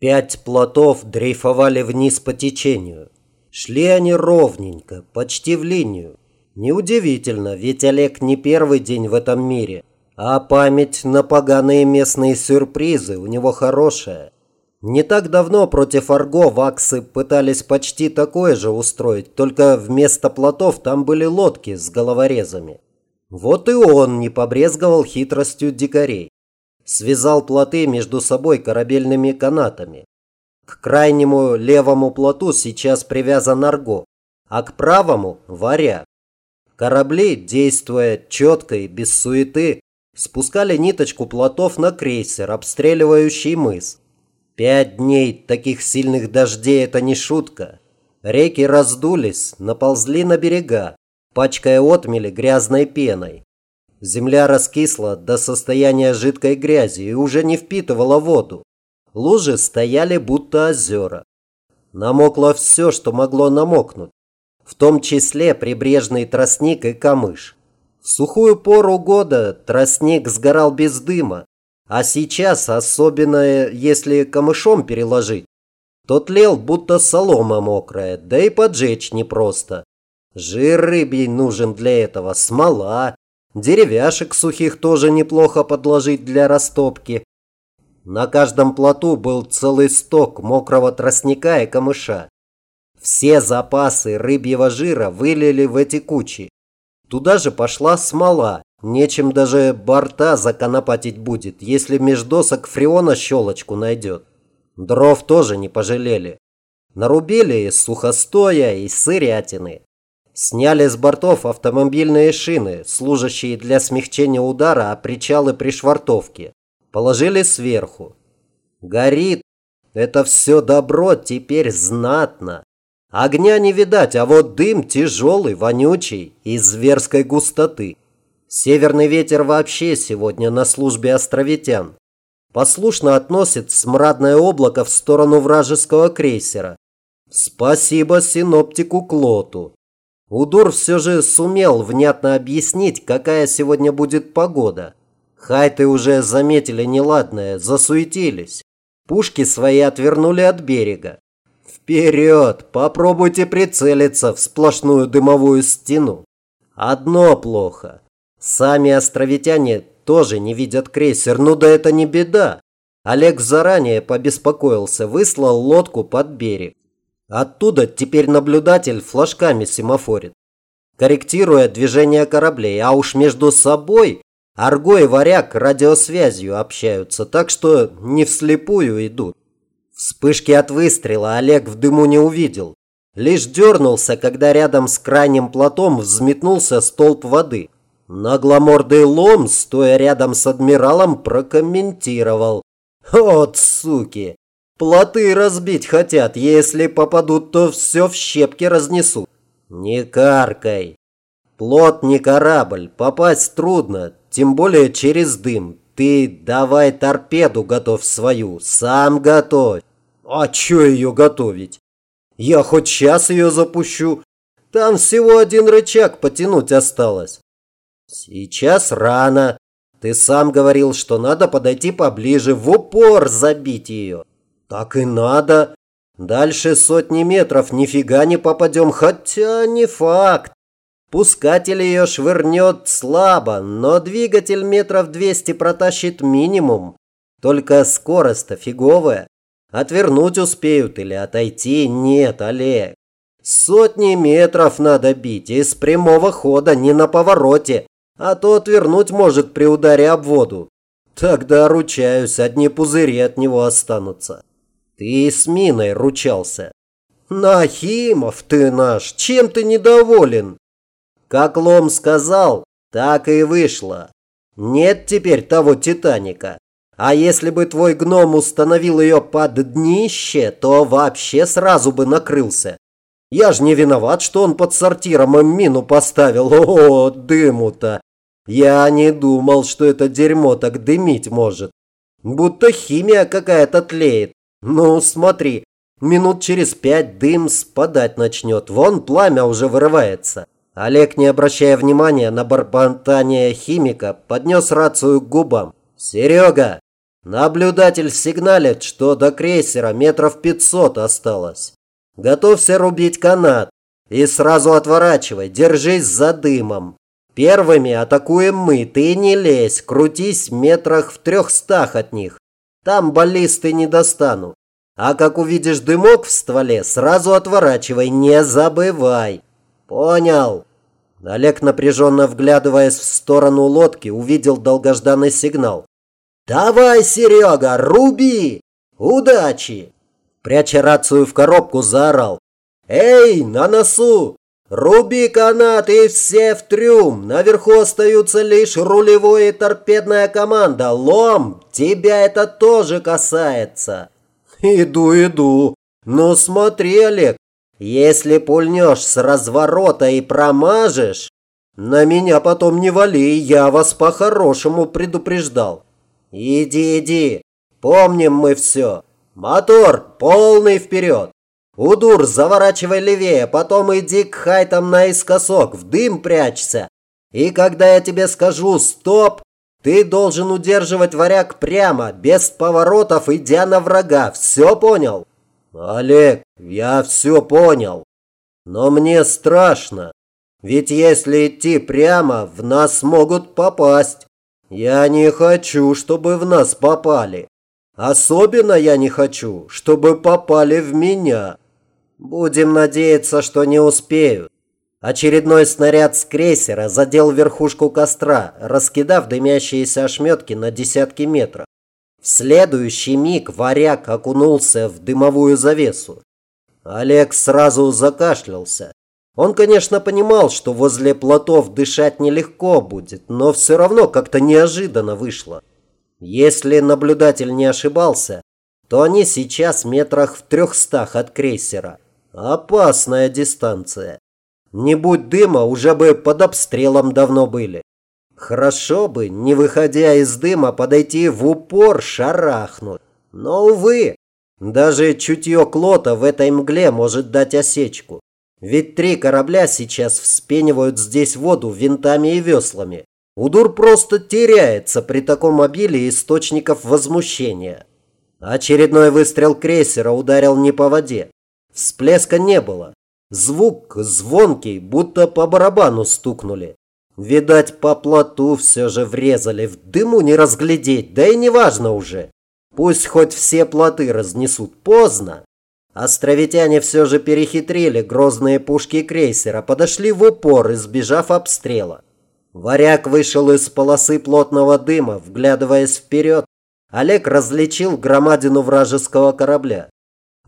Пять плотов дрейфовали вниз по течению. Шли они ровненько, почти в линию. Неудивительно, ведь Олег не первый день в этом мире, а память на поганые местные сюрпризы у него хорошая. Не так давно против Арго ваксы пытались почти такое же устроить, только вместо плотов там были лодки с головорезами. Вот и он не побрезговал хитростью дикарей связал плоты между собой корабельными канатами. К крайнему левому плоту сейчас привязан арго, а к правому – варя. Корабли, действуя четко и без суеты, спускали ниточку плотов на крейсер, обстреливающий мыс. Пять дней таких сильных дождей – это не шутка. Реки раздулись, наползли на берега, пачкая отмели грязной пеной. Земля раскисла до состояния жидкой грязи и уже не впитывала воду. Лужи стояли будто озера. Намокло все, что могло намокнуть, в том числе прибрежный тростник и камыш. В сухую пору года тростник сгорал без дыма, а сейчас, особенно если камышом переложить, тот лел будто солома мокрая, да и поджечь непросто. Жир рыбий нужен для этого, смола, Деревяшек сухих тоже неплохо подложить для растопки. На каждом плоту был целый сток мокрого тростника и камыша. Все запасы рыбьего жира вылили в эти кучи. Туда же пошла смола. Нечем даже борта законопатить будет, если меж досок фреона щелочку найдет. Дров тоже не пожалели. Нарубили из сухостоя и сырятины. Сняли с бортов автомобильные шины, служащие для смягчения удара о причалы при швартовке. Положили сверху. Горит. Это все добро теперь знатно. Огня не видать, а вот дым тяжелый, вонючий и зверской густоты. Северный ветер вообще сегодня на службе островитян. Послушно относит смрадное облако в сторону вражеского крейсера. Спасибо синоптику Клоту. Удур все же сумел внятно объяснить, какая сегодня будет погода. Хайты уже заметили неладное, засуетились. Пушки свои отвернули от берега. Вперед! Попробуйте прицелиться в сплошную дымовую стену. Одно плохо. Сами островитяне тоже не видят крейсер, ну да это не беда. Олег заранее побеспокоился, выслал лодку под берег. Оттуда теперь наблюдатель флажками семафорит, корректируя движение кораблей, а уж между собой Арго и Варяг радиосвязью общаются, так что не вслепую идут. Вспышки от выстрела Олег в дыму не увидел. Лишь дернулся, когда рядом с крайним платом взметнулся столб воды. Нагломордый лом, стоя рядом с адмиралом, прокомментировал. «Вот суки! Плоты разбить хотят, если попадут, то все в щепки разнесут. Не каркай. Плот не корабль, попасть трудно, тем более через дым. Ты давай торпеду готовь свою, сам готовь. А чё ее готовить? Я хоть сейчас ее запущу. Там всего один рычаг потянуть осталось. Сейчас рано. Ты сам говорил, что надо подойти поближе, в упор забить ее. Так и надо. Дальше сотни метров нифига не попадем, хотя не факт. Пускатель ее швырнет слабо, но двигатель метров 200 протащит минимум. Только скорость-то фиговая. Отвернуть успеют или отойти? Нет, Олег. Сотни метров надо бить, из прямого хода, не на повороте. А то отвернуть может при ударе об воду. Тогда, ручаюсь, одни пузыри от него останутся. Ты с Миной ручался. Нахимов ты наш, чем ты недоволен? Как Лом сказал, так и вышло. Нет теперь того Титаника. А если бы твой гном установил ее под днище, то вообще сразу бы накрылся. Я ж не виноват, что он под сортиром мину поставил. О, дыму-то. Я не думал, что это дерьмо так дымить может. Будто химия какая-то тлеет. Ну, смотри, минут через пять дым спадать начнет. Вон пламя уже вырывается. Олег, не обращая внимания на барбантание химика, поднес рацию к губам. «Серега, Наблюдатель сигналит, что до крейсера метров 500 осталось. Готовься рубить канат. И сразу отворачивай, держись за дымом. Первыми атакуем мы, ты не лезь, крутись метрах в трехстах от них. Там баллисты не достанут. А как увидишь дымок в стволе, сразу отворачивай, не забывай. Понял? Олег, напряженно вглядываясь в сторону лодки, увидел долгожданный сигнал. «Давай, Серега, руби! Удачи!» Пряча рацию в коробку, заорал. «Эй, на носу! Руби канат и все в трюм! Наверху остаются лишь рулевой и торпедная команда. Лом, тебя это тоже касается!» «Иду, иду. Но смотри, Олег, если пульнешь с разворота и промажешь, на меня потом не вали, я вас по-хорошему предупреждал. Иди, иди, помним мы все. Мотор полный вперед. Удур, заворачивай левее, потом иди к хайтам наискосок, в дым прячься. И когда я тебе скажу «стоп», ты должен удерживать варяг прямо, без поворотов, идя на врага. Все понял? Олег, я все понял. Но мне страшно. Ведь если идти прямо, в нас могут попасть. Я не хочу, чтобы в нас попали. Особенно я не хочу, чтобы попали в меня. Будем надеяться, что не успеют. Очередной снаряд с крейсера задел верхушку костра, раскидав дымящиеся ошметки на десятки метров. В следующий миг варяг окунулся в дымовую завесу. Олег сразу закашлялся. Он, конечно, понимал, что возле плотов дышать нелегко будет, но все равно как-то неожиданно вышло. Если наблюдатель не ошибался, то они сейчас метрах в трехстах от крейсера. Опасная дистанция. Не будь дыма, уже бы под обстрелом давно были. Хорошо бы, не выходя из дыма, подойти в упор шарахнуть. Но, увы, даже чутье Клота в этой мгле может дать осечку. Ведь три корабля сейчас вспенивают здесь воду винтами и веслами. Удур просто теряется при таком обилии источников возмущения. Очередной выстрел крейсера ударил не по воде. Всплеска не было. Звук звонкий, будто по барабану стукнули. Видать, по плоту все же врезали, в дыму не разглядеть, да и неважно уже. Пусть хоть все плоты разнесут, поздно. Островитяне все же перехитрили грозные пушки крейсера, подошли в упор, избежав обстрела. Варяг вышел из полосы плотного дыма, вглядываясь вперед. Олег различил громадину вражеского корабля.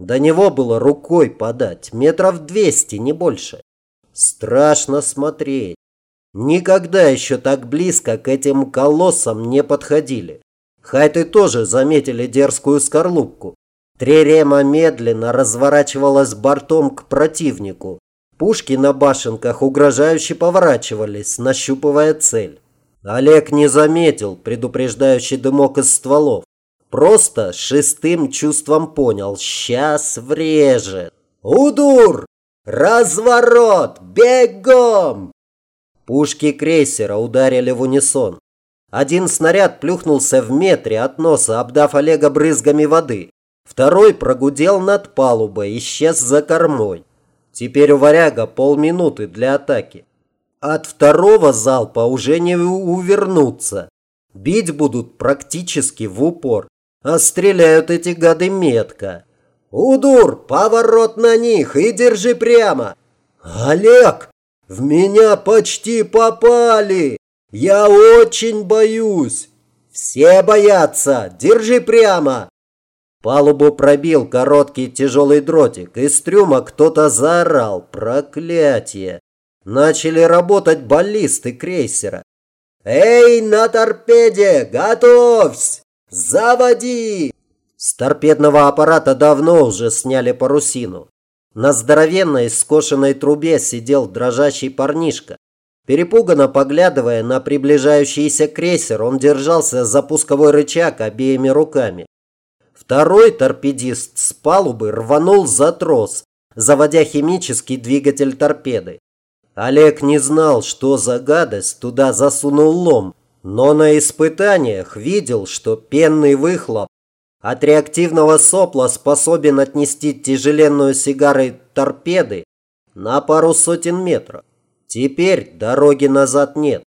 До него было рукой подать, метров двести, не больше. Страшно смотреть. Никогда еще так близко к этим колоссам не подходили. Хайты тоже заметили дерзкую скорлупку. Тререма медленно разворачивалась бортом к противнику. Пушки на башенках угрожающе поворачивались, нащупывая цель. Олег не заметил предупреждающий дымок из стволов. Просто шестым чувством понял, сейчас врежет. «Удур! Разворот! Бегом!» Пушки крейсера ударили в унисон. Один снаряд плюхнулся в метре от носа, обдав Олега брызгами воды. Второй прогудел над палубой, исчез за кормой. Теперь у варяга полминуты для атаки. От второго залпа уже не увернуться. Бить будут практически в упор. А стреляют эти гады метко. «Удур, поворот на них и держи прямо!» «Олег, в меня почти попали! Я очень боюсь!» «Все боятся! Держи прямо!» Палубу пробил короткий тяжелый дротик. Из трюма кто-то заорал. Проклятие! Начали работать баллисты крейсера. «Эй, на торпеде! Готовься! «Заводи!» С торпедного аппарата давно уже сняли парусину. На здоровенной скошенной трубе сидел дрожащий парнишка. Перепуганно поглядывая на приближающийся крейсер, он держался за пусковой рычаг обеими руками. Второй торпедист с палубы рванул за трос, заводя химический двигатель торпеды. Олег не знал, что за гадость туда засунул лом, Но на испытаниях видел, что пенный выхлоп от реактивного сопла способен отнести тяжеленную сигарой торпеды на пару сотен метров. Теперь дороги назад нет.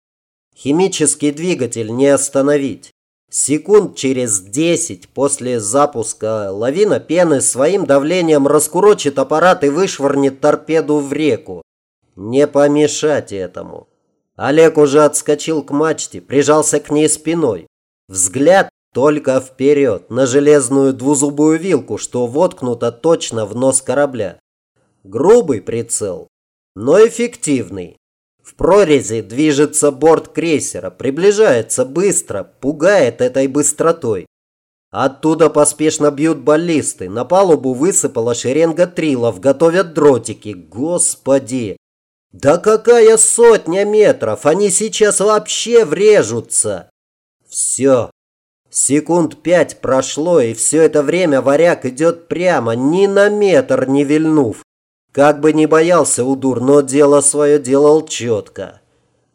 Химический двигатель не остановить. Секунд через 10 после запуска лавина пены своим давлением раскурочит аппарат и вышвырнет торпеду в реку. Не помешать этому. Олег уже отскочил к мачте, прижался к ней спиной. Взгляд только вперед, на железную двузубую вилку, что воткнута точно в нос корабля. Грубый прицел, но эффективный. В прорези движется борт крейсера, приближается быстро, пугает этой быстротой. Оттуда поспешно бьют баллисты, на палубу высыпала шеренга трилов, готовят дротики. Господи! Да какая сотня метров! Они сейчас вообще врежутся! Все. Секунд пять прошло, и все это время варяг идет прямо, ни на метр не вильнув. Как бы не боялся Удур, но дело свое делал четко.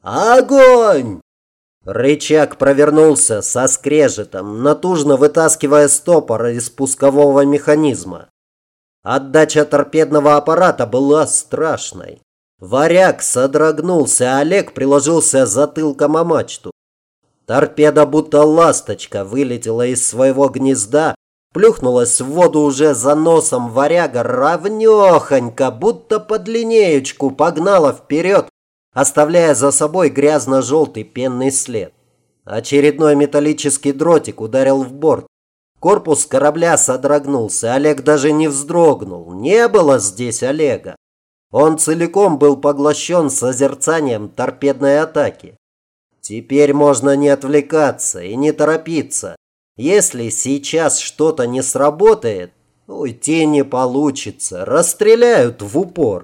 «Огонь!» Рычаг провернулся со скрежетом, натужно вытаскивая стопор из пускового механизма. Отдача торпедного аппарата была страшной. Варяг содрогнулся, а Олег приложился затылком о мачту. Торпеда, будто ласточка, вылетела из своего гнезда Плюхнулась в воду уже за носом варяга равнёхонько, будто под линеечку погнала вперед, оставляя за собой грязно-желтый пенный след. Очередной металлический дротик ударил в борт. Корпус корабля содрогнулся, Олег даже не вздрогнул. Не было здесь Олега. Он целиком был поглощен созерцанием торпедной атаки. Теперь можно не отвлекаться и не торопиться. Если сейчас что-то не сработает, уйти не получится, расстреляют в упор.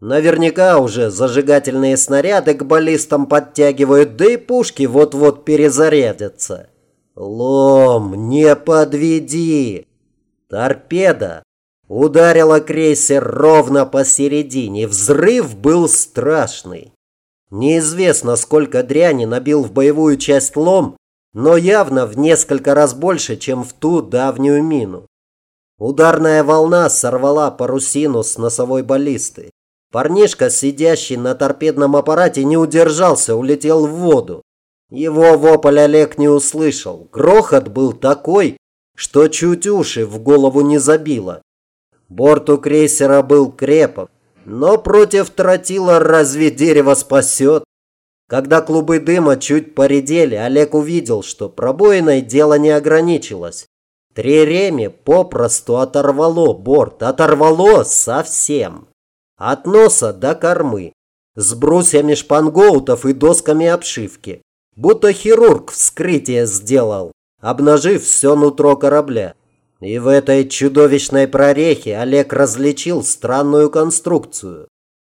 Наверняка уже зажигательные снаряды к баллистам подтягивают, да и пушки вот-вот перезарядятся. Лом, не подведи! Торпеда ударила крейсер ровно посередине. Взрыв был страшный. Неизвестно, сколько дряни набил в боевую часть лом, но явно в несколько раз больше, чем в ту давнюю мину. Ударная волна сорвала парусину с носовой баллисты. Парнишка, сидящий на торпедном аппарате, не удержался, улетел в воду. Его вопль Олег не услышал. Грохот был такой, что чуть уши в голову не забило. Борт у крейсера был крепок, но против тротила разве дерево спасет? Когда клубы дыма чуть поредели, Олег увидел, что пробоиной дело не ограничилось. Триреми попросту оторвало борт, оторвало совсем. От носа до кормы, с брусьями шпангоутов и досками обшивки. Будто хирург вскрытие сделал, обнажив все нутро корабля. И в этой чудовищной прорехе Олег различил странную конструкцию.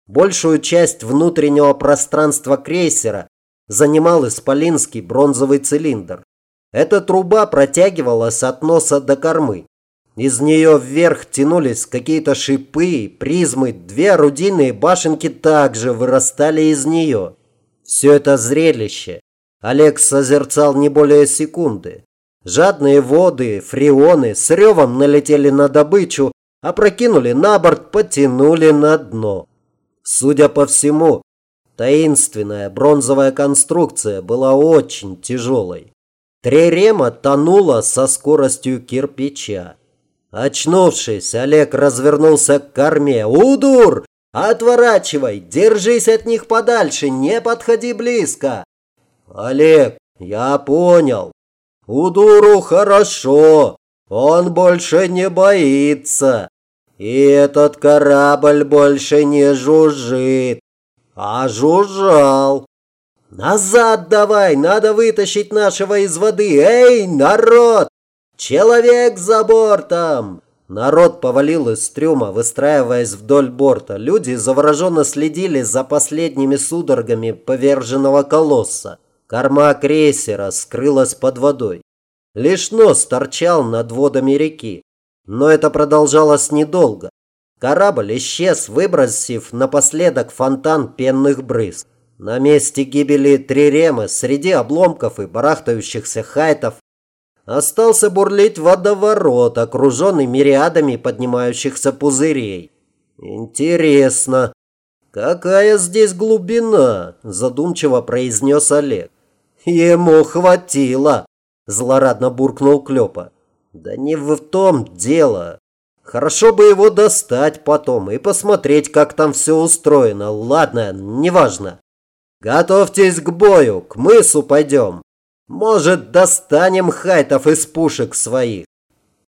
Большую часть внутреннего пространства крейсера занимал исполинский бронзовый цилиндр. Эта труба протягивалась от носа до кормы. Из нее вверх тянулись какие-то шипы, призмы, две орудийные башенки также вырастали из нее. Все это зрелище Олег созерцал не более секунды. Жадные воды, фреоны с ревом налетели на добычу, опрокинули на борт, потянули на дно. Судя по всему, таинственная бронзовая конструкция была очень тяжелой. Тререма тонула со скоростью кирпича. Очнувшись, Олег развернулся к корме. «Удур! Отворачивай! Держись от них подальше! Не подходи близко!» «Олег, я понял. Удуру хорошо. Он больше не боится. И этот корабль больше не жужжит, а жужжал. Назад давай, надо вытащить нашего из воды. Эй, народ! Человек за бортом! Народ повалил из трюма, выстраиваясь вдоль борта. Люди завороженно следили за последними судорогами поверженного колосса. Корма крейсера скрылась под водой. Лишь нос торчал над водами реки. Но это продолжалось недолго. Корабль исчез, выбросив напоследок фонтан пенных брызг. На месте гибели Триремы среди обломков и барахтающихся хайтов остался бурлить водоворот, окруженный мириадами поднимающихся пузырей. Интересно, какая здесь глубина? Задумчиво произнес Олег. Ему хватило, злорадно буркнул Клёпа. Да не в том дело. Хорошо бы его достать потом и посмотреть, как там все устроено. Ладно, неважно. Готовьтесь к бою, к мысу пойдем. Может, достанем хайтов из пушек своих.